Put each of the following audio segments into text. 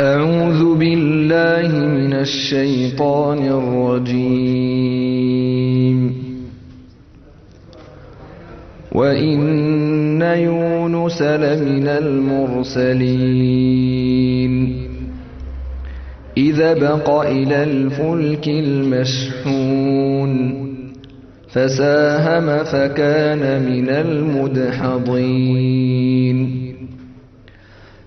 أعوذ بالله من الشيطان الرجيم. وإن يونس لمن المرسلين. إذا بق إلى الفلك المشحون. فساهم فكان من المدحضين.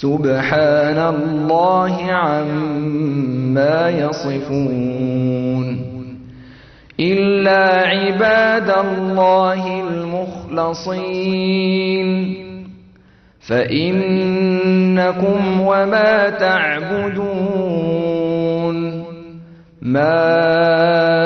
سبحان الله عما يصفون إلا عباد الله المخلصين فإنكم وما تعبدون ما